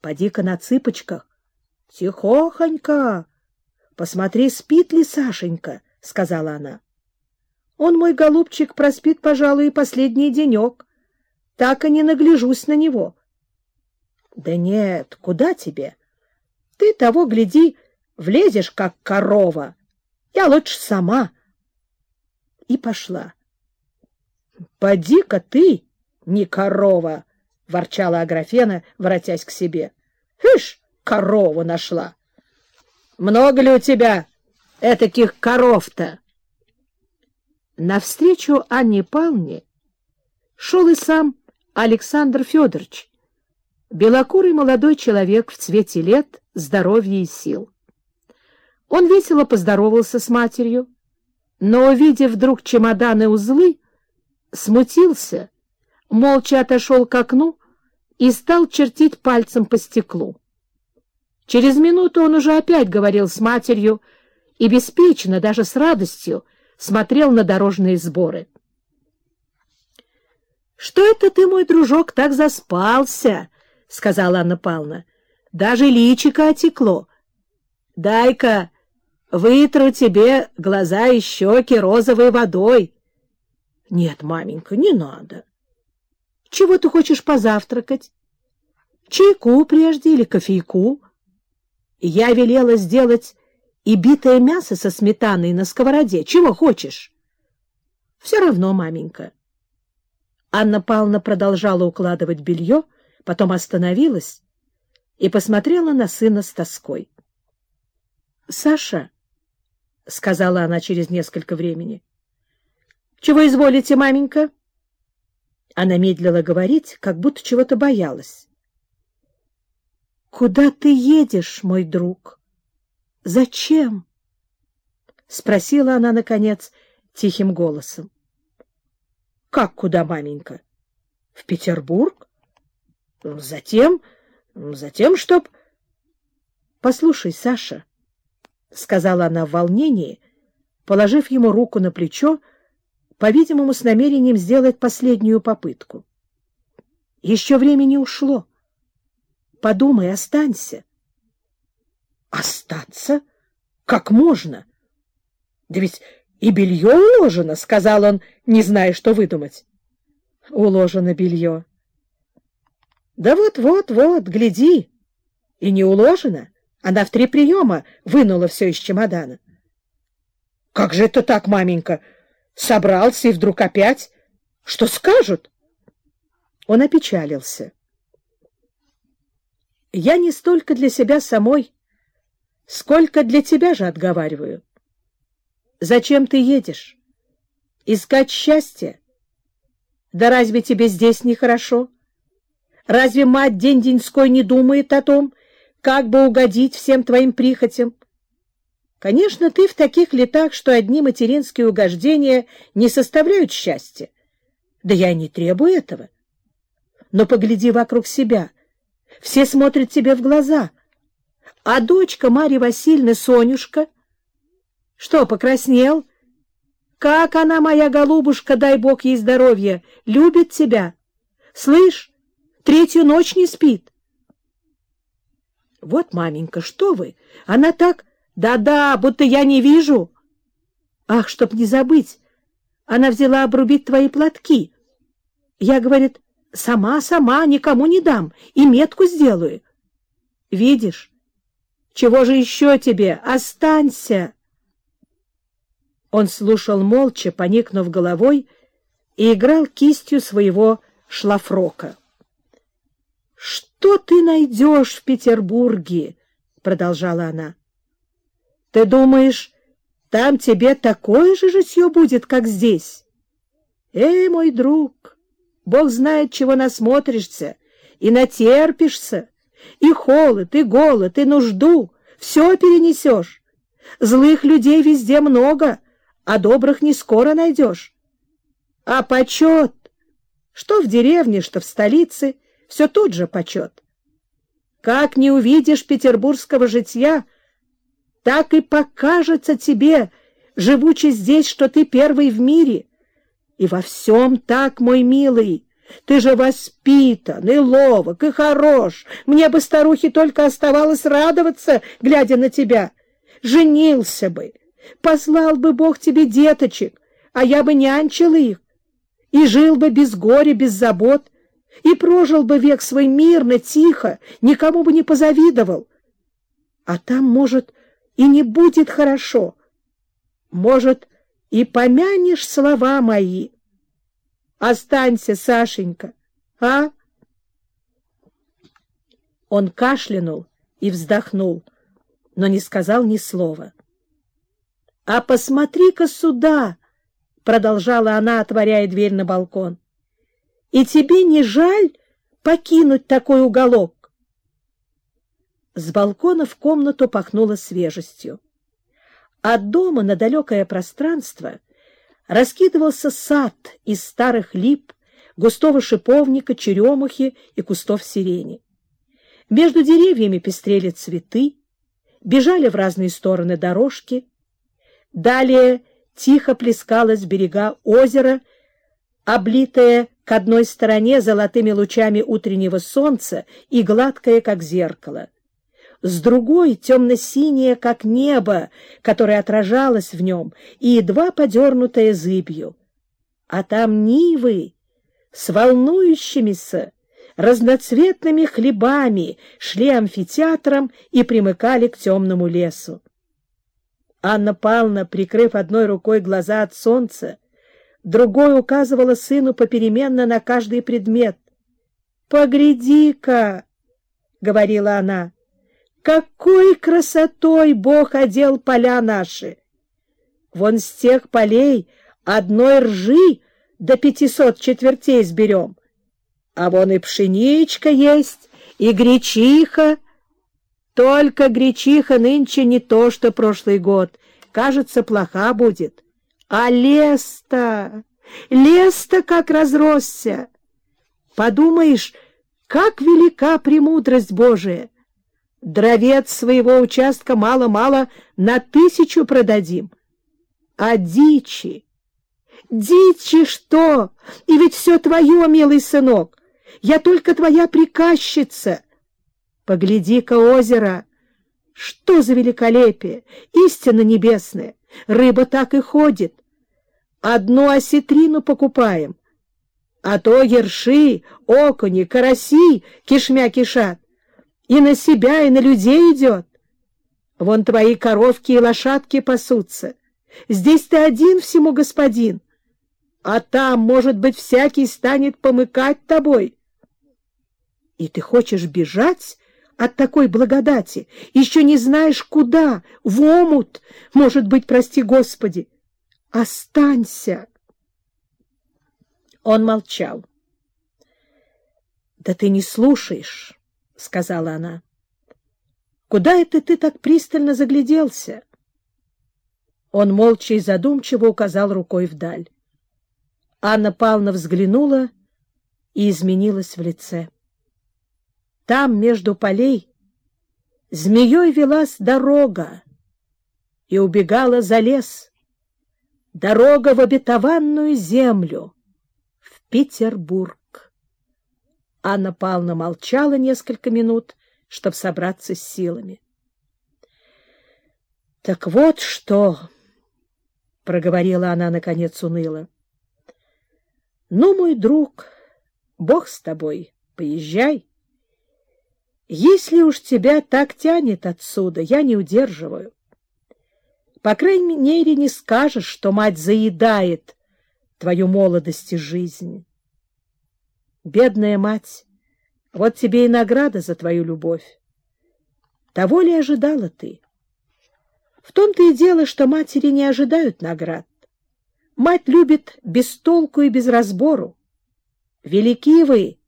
Поди-ка на цыпочках. — Тихохонько! Посмотри, спит ли Сашенька, — сказала она. — Он, мой голубчик, проспит, пожалуй, и последний денек. Так и не нагляжусь на него. — Да нет, куда тебе? Ты того, гляди, влезешь, как корова. Я лучше сама. И пошла. — Поди-ка ты, не корова! — ворчала Аграфена, воротясь к себе. — Ишь, корову нашла! Много ли у тебя этаких коров-то? Навстречу Анне Павловне шел и сам Александр Федорович, белокурый молодой человек в цвете лет, здоровья и сил. Он весело поздоровался с матерью, но, увидев вдруг чемоданы узлы, смутился, молча отошел к окну и стал чертить пальцем по стеклу. Через минуту он уже опять говорил с матерью и беспечно, даже с радостью, смотрел на дорожные сборы. Что это ты, мой дружок, так заспался? — сказала Анна Павловна. — Даже личико отекло. Дай-ка вытру тебе глаза и щеки розовой водой. — Нет, маменька, не надо. — Чего ты хочешь позавтракать? Чайку прежде или кофейку? Я велела сделать и битое мясо со сметаной на сковороде. Чего хочешь? — Все равно, маменька. Анна Павловна продолжала укладывать белье, потом остановилась и посмотрела на сына с тоской. — Саша, — сказала она через несколько времени, — чего изволите, маменька? Она медлила говорить, как будто чего-то боялась. — Куда ты едешь, мой друг? Зачем? — спросила она, наконец, тихим голосом. — Как куда, маменька? — В Петербург? — Затем... Затем, чтоб... — Послушай, Саша, — сказала она в волнении, положив ему руку на плечо, по-видимому, с намерением сделать последнюю попытку. — Еще время не ушло. Подумай, останься. — Остаться? Как можно? Да ведь и белье уложено, — сказал он, не зная, что выдумать. — Уложено белье. — Да вот-вот-вот, гляди. И не уложено. Она в три приема вынула все из чемодана. — Как же это так, маменька? Собрался и вдруг опять? Что скажут? Он опечалился. — Я не столько для себя самой, сколько для тебя же отговариваю. Зачем ты едешь? Искать счастье? Да разве тебе здесь нехорошо? Разве мать день-деньской не думает о том, как бы угодить всем твоим прихотям? Конечно, ты в таких летах, что одни материнские угождения не составляют счастья. Да я не требую этого. Но погляди вокруг себя. Все смотрят тебе в глаза. А дочка Марья Васильевна Сонюшка — что, покраснел? Как она, моя голубушка, дай бог ей здоровья, любит тебя. Слышь, третью ночь не спит. Вот, маменька, что вы? Она так... Да-да, будто я не вижу. Ах, чтоб не забыть, она взяла обрубить твои платки. Я, говорит, сама-сама никому не дам и метку сделаю. Видишь, чего же еще тебе? Останься. Он слушал молча, поникнув головой, и играл кистью своего шлафрока. — Что ты найдешь в Петербурге? — продолжала она. — Ты думаешь, там тебе такое же житье будет, как здесь? Эй, мой друг, Бог знает, чего насмотришься и натерпишься, и холод, и голод, и нужду — все перенесешь. Злых людей везде много — а добрых не скоро найдешь. А почет, что в деревне, что в столице, все тут же почет. Как не увидишь петербургского житья, так и покажется тебе, живучи здесь, что ты первый в мире. И во всем так, мой милый, Ты же воспитан и ловок, и хорош. Мне бы, старухе, только оставалось радоваться, глядя на тебя. Женился бы, послал бы Бог тебе деточек, а я бы нянчил их, и жил бы без горя, без забот, и прожил бы век свой мирно, тихо, никому бы не позавидовал. А там, может, и не будет хорошо. Может, и помянешь слова мои. Останься, Сашенька, а? Он кашлянул и вздохнул, но не сказал ни слова. — А посмотри-ка сюда! — продолжала она, отворяя дверь на балкон. — И тебе не жаль покинуть такой уголок? С балкона в комнату пахнуло свежестью. От дома на далекое пространство раскидывался сад из старых лип, густого шиповника, черемухи и кустов сирени. Между деревьями пестрели цветы, бежали в разные стороны дорожки. Далее тихо плескалось берега озера, облитое к одной стороне золотыми лучами утреннего солнца и гладкое, как зеркало с другой темно-синее, как небо, которое отражалось в нем, и едва подернутое зыбью. А там нивы с волнующимися, разноцветными хлебами шли амфитеатром и примыкали к темному лесу. Анна Павловна, прикрыв одной рукой глаза от солнца, другой указывала сыну попеременно на каждый предмет. «Погляди-ка!» — говорила она. Какой красотой Бог одел поля наши! Вон с тех полей одной ржи до пятисот четвертей сберем. А вон и пшеничка есть, и гречиха. Только гречиха нынче не то, что прошлый год. Кажется, плоха будет. А лес-то, лес-то как разросся! Подумаешь, как велика премудрость Божия! Дровец своего участка мало-мало на тысячу продадим. А дичи? Дичи что? И ведь все твое, милый сынок. Я только твоя приказчица. Погляди-ка озеро. Что за великолепие! Истина небесная! Рыба так и ходит. Одну осетрину покупаем, а то ерши, окуни, караси кишмя кишат и на себя, и на людей идет. Вон твои коровки и лошадки пасутся. Здесь ты один всему господин, а там, может быть, всякий станет помыкать тобой. И ты хочешь бежать от такой благодати, еще не знаешь куда, в омут, может быть, прости Господи. Останься. Он молчал. — Да ты не слушаешь. — сказала она. — Куда это ты так пристально загляделся? Он молча и задумчиво указал рукой вдаль. Анна Павловна взглянула и изменилась в лице. Там, между полей, змеей велась дорога и убегала за лес. Дорога в обетованную землю, в Петербург. Анна Павловна молчала несколько минут, чтобы собраться с силами. — Так вот что, — проговорила она, наконец, уныло. — Ну, мой друг, бог с тобой, поезжай. Если уж тебя так тянет отсюда, я не удерживаю. По крайней мере, не скажешь, что мать заедает твою молодость и жизнь. Бедная мать, вот тебе и награда за твою любовь. Того ли ожидала ты? В том-то и дело, что матери не ожидают наград. Мать любит без толку и без разбору. Велики вы,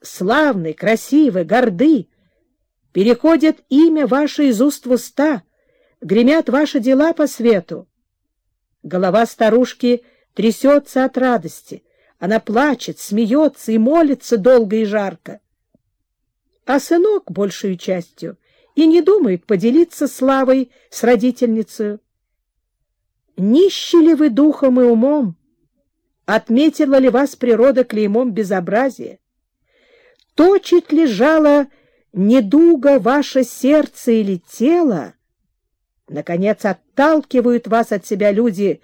славны, красивы, горды, переходят имя ваше из уст в уста, гремят ваши дела по свету. Голова старушки трясется от радости — она плачет, смеется и молится долго и жарко. А сынок, большую частью, и не думает поделиться славой с родительницей. Нищи ли вы духом и умом? Отметила ли вас природа клеймом безобразия? Точит ли жало недуга ваше сердце или тело? Наконец, отталкивают вас от себя люди,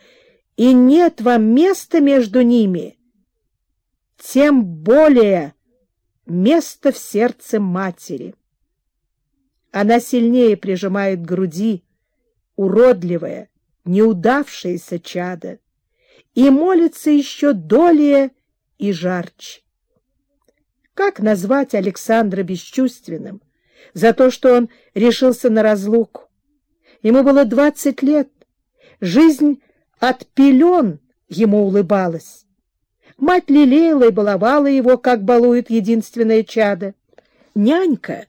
и нет вам места между ними. Тем более место в сердце матери. Она сильнее прижимает к груди уродливое, неудавшееся чадо и молится еще долее и жарче. Как назвать Александра бесчувственным за то, что он решился на разлуку? Ему было двадцать лет. Жизнь от ему улыбалась. Мать лелеяла и баловала его, как балует единственное чадо. Нянька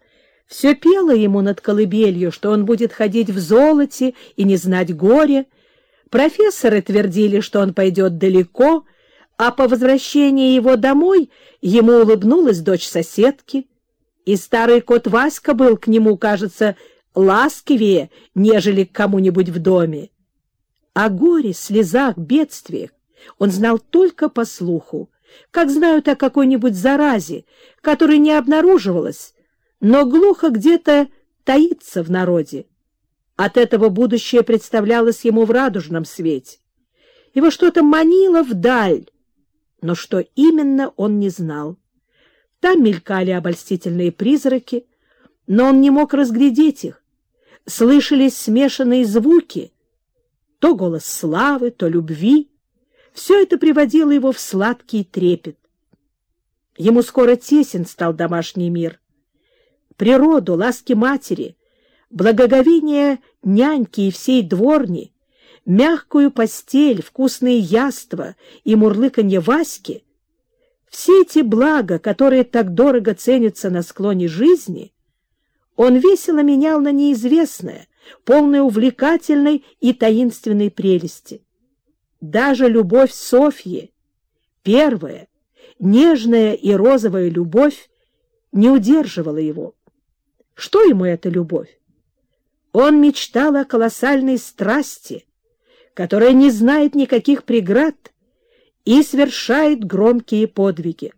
все пела ему над колыбелью, что он будет ходить в золоте и не знать горя. Профессоры твердили, что он пойдет далеко, а по возвращении его домой ему улыбнулась дочь соседки, и старый кот Васька был к нему, кажется, ласкивее, нежели к кому-нибудь в доме. О горе, слезах, бедствиях он знал только по слуху, как знают о какой-нибудь заразе, которая не обнаруживалась, но глухо где-то таится в народе. От этого будущее представлялось ему в радужном свете. Его что-то манило вдаль, но что именно он не знал. Там мелькали обольстительные призраки, но он не мог разглядеть их. Слышались смешанные звуки, то голос славы, то любви. Все это приводило его в сладкий трепет. Ему скоро тесен стал домашний мир. Природу, ласки матери, благоговение няньки и всей дворни — мягкую постель, вкусные яства и мурлыканье Васьки, все эти блага, которые так дорого ценятся на склоне жизни, он весело менял на неизвестное, полное увлекательной и таинственной прелести. Даже любовь Софьи, первая, нежная и розовая любовь, не удерживала его. Что ему эта любовь? Он мечтал о колоссальной страсти — которая не знает никаких преград и совершает громкие подвиги.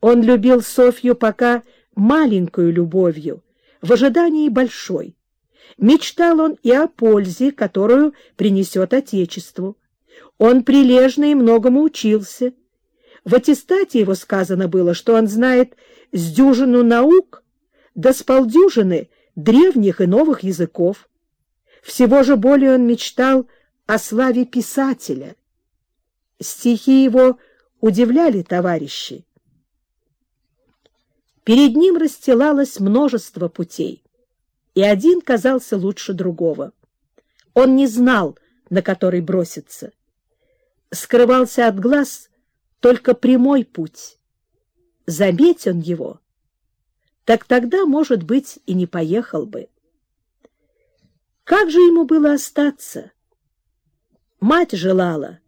Он любил Софью пока маленькую любовью, в ожидании большой. Мечтал он и о пользе, которую принесет Отечеству. Он прилежно и многому учился. В аттестате его сказано было, что он знает с дюжину наук, да с полдюжины древних и новых языков. Всего же более он мечтал о славе писателя. Стихи его удивляли товарищей. Перед ним расстилалось множество путей, и один казался лучше другого. Он не знал, на который броситься. Скрывался от глаз только прямой путь. Заметь он его, так тогда, может быть, и не поехал бы. Как же ему было остаться? Мать желала,